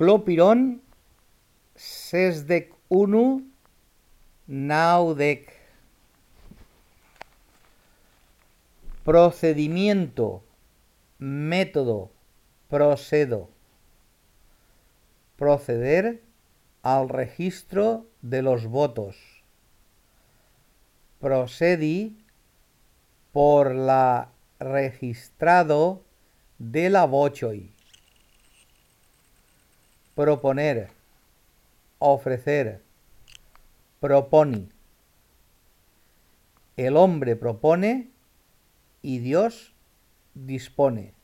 Clopiron sesdec unu naudec. Procedimiento, método, procedo. Proceder al registro de los votos. Procedí por la registrado de la vochoi. Proponer, ofrecer, proponi. El hombre propone y Dios dispone.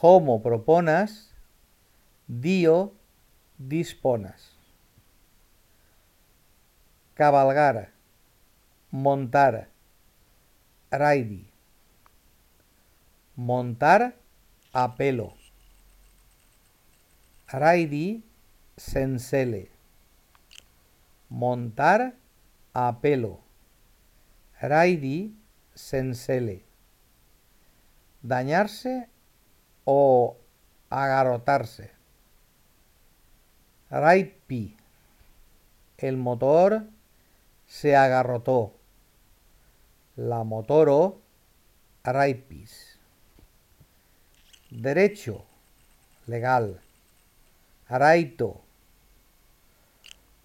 Homo proponas, Dio disponas. Cabalgar, montar, raidi. Montar a pelo. Raidi sensele. Montar a pelo. Raidi sensele. Dañarse o agarrotarse. Raipi. El motor se agarrotó. La motoro raipis. Derecho. Legal. Araito.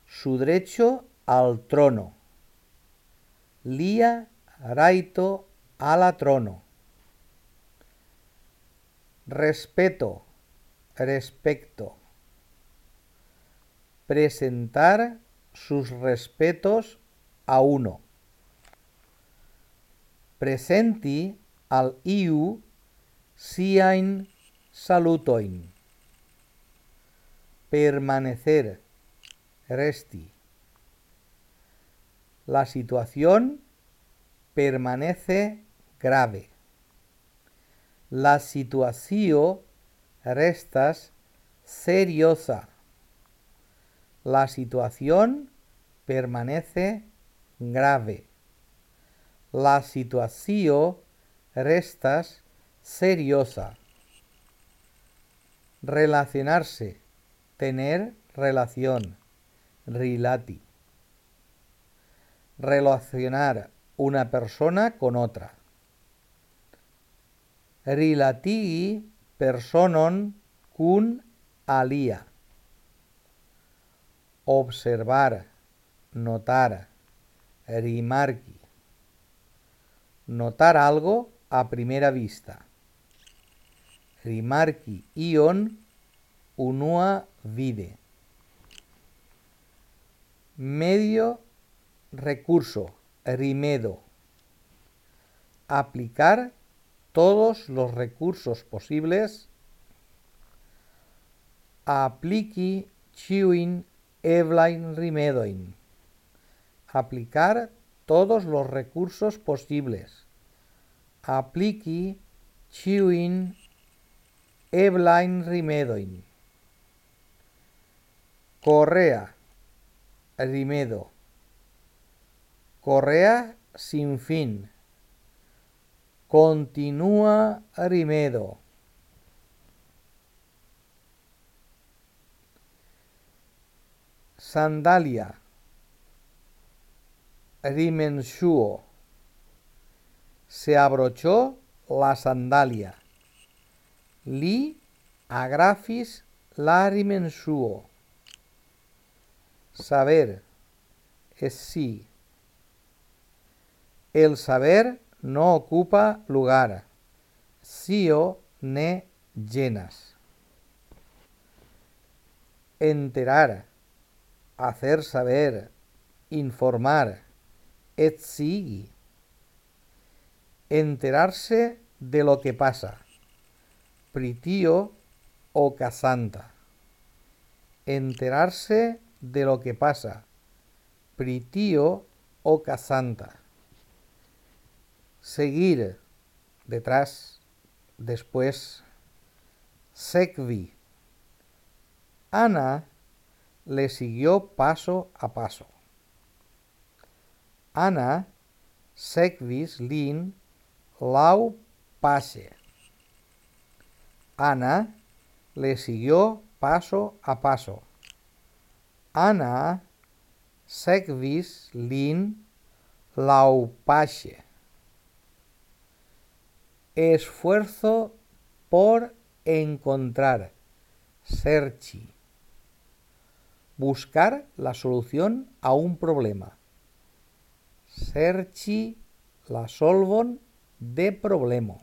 Su derecho al trono. Lía raito a la trono. Respeto, respecto. Presentar sus respetos a uno. Presenti al iu siain salutoin. Permanecer, resti. La situación permanece grave. La situación restas seriosa. La situación permanece grave. La situación restas seriosa. Relacionarse, tener relación, rilati. Relacionar una persona con otra. Rilatigi personon cun alia. Observar, notar, rimarqui. Notar algo a primera vista. Rimarqui ion unua vide. Medio recurso rimedo. Aplicar todos los recursos posibles. Apliqui chiuin evlain rimedoin. Aplicar todos los recursos posibles. Apliqui chiuin eblain rimedoin. Correa, rimedo. Correa sin fin. Continúa rimedo. Sandalia. Rimensuo. Se abrochó la sandalia. Li agrafis la rimensuo. Saber es sí. El saber no ocupa lugar. Sio ne llenas. Enterar, hacer saber, informar, et sigui. Enterarse de lo que pasa. Pritio o casanta. Enterarse de lo que pasa. Pritio o casanta seguir detrás, después, sekvi. Ana le siguió paso a paso. Ana sekvis lin lau pase. Ana le siguió paso a paso. Ana sekvis lin laŭpaŝe. Esfuerzo por encontrar, serchi. Buscar la solución a un problema. Serchi la solvon de problema.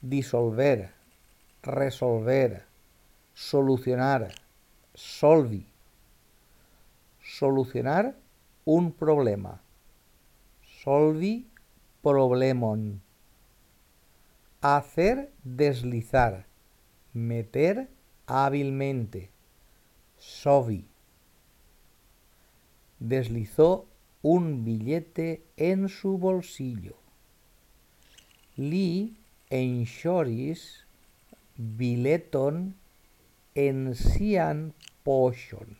Disolver, resolver, solucionar, solvi. Solucionar un problema. Solvi problemon. Hacer deslizar. Meter hábilmente. Sovi. Deslizó un billete en su bolsillo. Li enŝoris bileton en sian poŝon.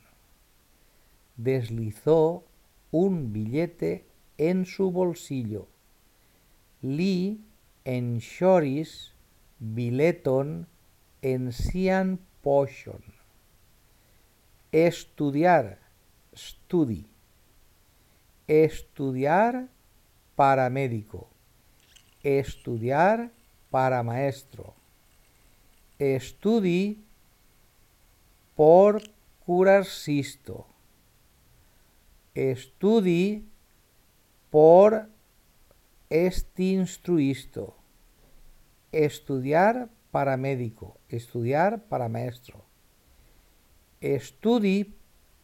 Deslizó un billete en su bolsillo. Li enŝoris bileton en sian poŝon. Estudiar, studi. Estudiar para médico. Estudiar para maestro. Estudi por curarsisto. Estudi por este instruisto. Estudiar para médico. Estudiar para maestro. Estudi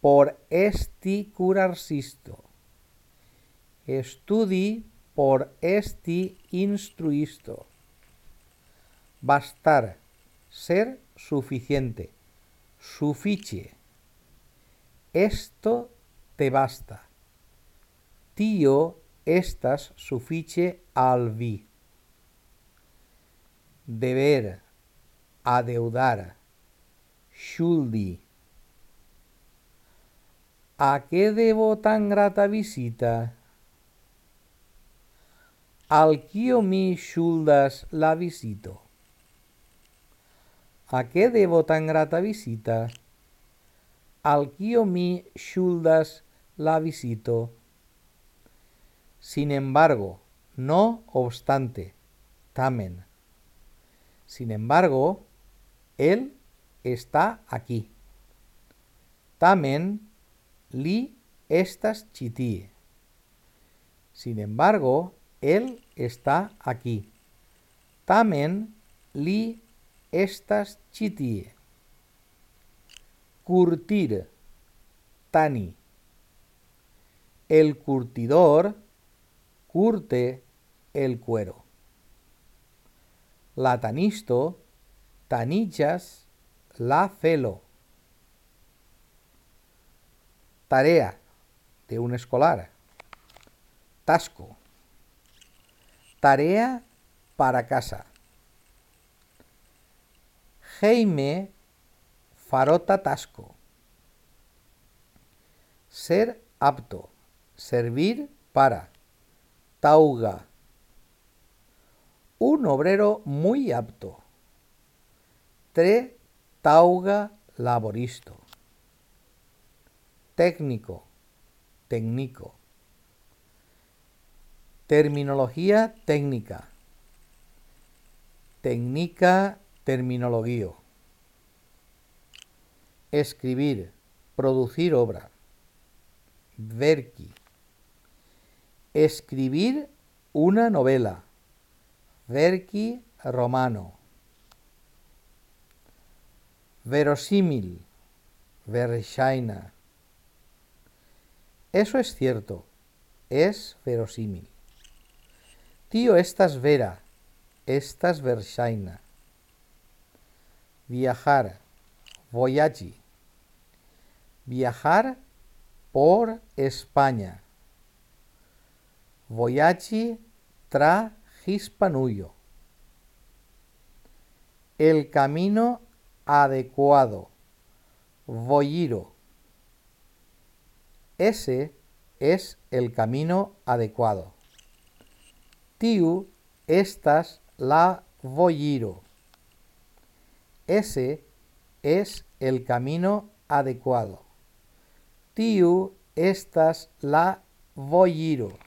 por este curarsisto. Estudi por este instruisto. Bastar, ser suficiente, suficie. Esto te basta. Tío, estas suficie al vi. Deber, adeudar, shuldi. ¿A qué debo tan grata visita? Al quio mi shuldas la visito. ¿A qué debo tan grata visita? Al quio mi shuldas la visito. Sin embargo, no obstante, tamen. Sin embargo, él está aquí. Tamen li estas chitie. Sin embargo, él está aquí. Tamen li estas chitie. Curtir, tani. El curtidor curte el cuero. La tanisto tanichas la felo. Tarea de un escolar. Tasco. Tarea para casa. Jaime farota tasco. Ser apto. Servir para. Tauga. Un obrero muy apto. Tre tauga laboristo técnico, técnico. Terminología técnica. Técnica, terminología. Escribir, producir obra. Verki. Escribir una novela. Verki romano. Verosímil. Vershaina. Eso es cierto, es verosímil. Tío, estas vera, estas versaina. Viajar, voyagi. Viajar por España. Voyagi tra Hispanuyo. El camino adecuado. Voyiro. Ese es el camino adecuado. Tiu estas la voyiro. Ese es el camino adecuado. Tiu estas la voyiro.